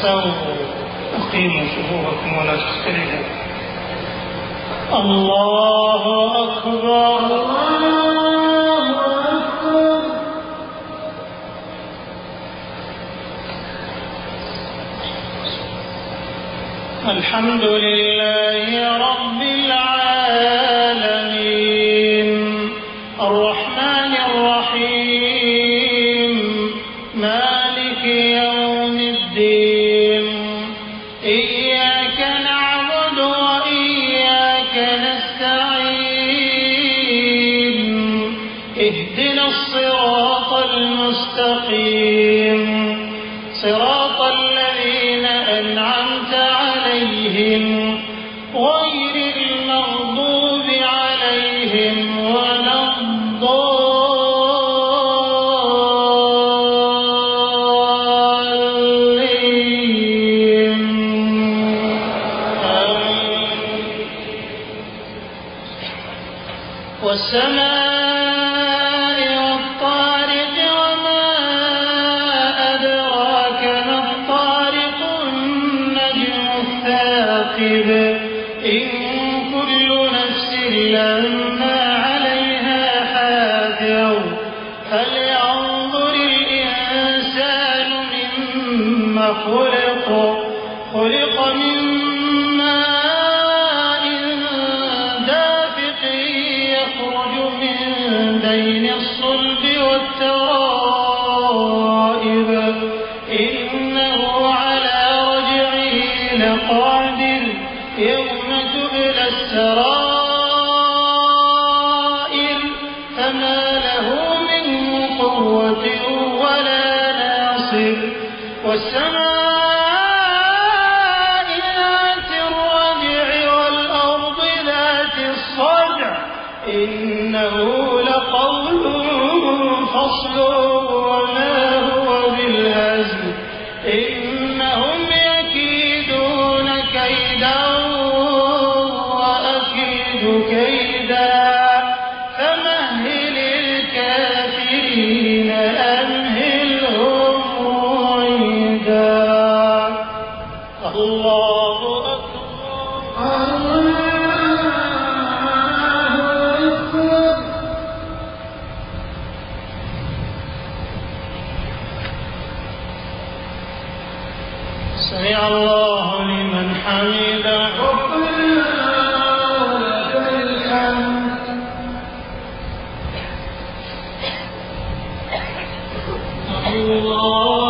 استووا أقيموا صفوفكم ولا تختلفوا الله أكبر الله أكبر. الحمد لله رب العالمين. والطارق وما أدراك ما الطارق النجم الثاقب. إن كل نفس عليها فلينظر الإنسان خلق. بين الصلب الله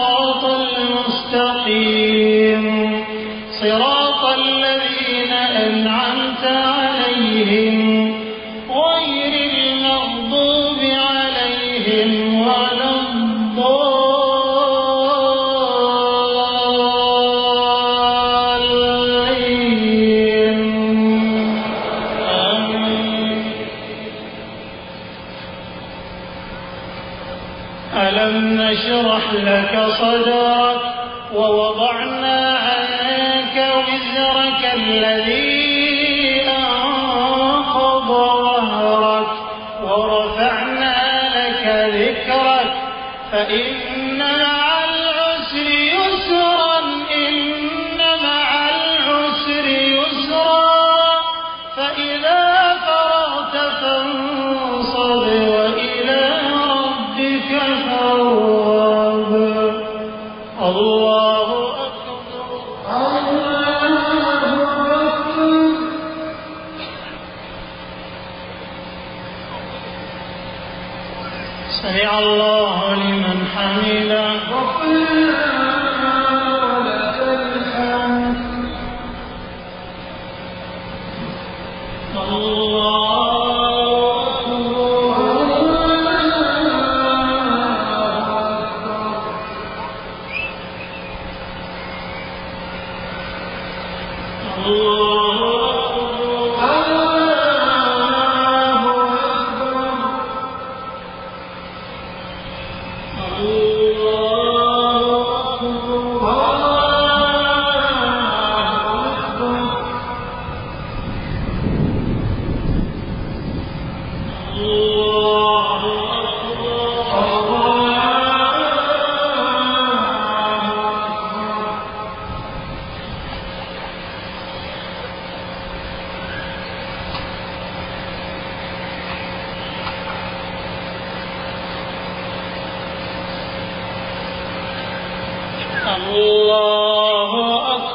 صدرك ووضعنا عنك وزرك الذي أنقض ظهرك ورفعنا لك ذكرك. فإن سمع الله لمن حمده.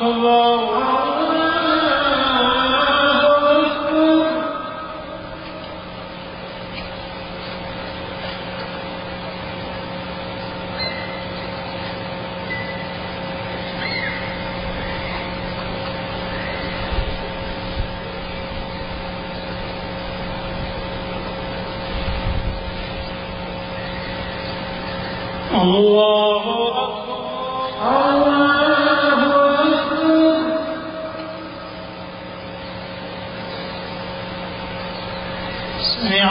الله أكبر. سمع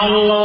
الله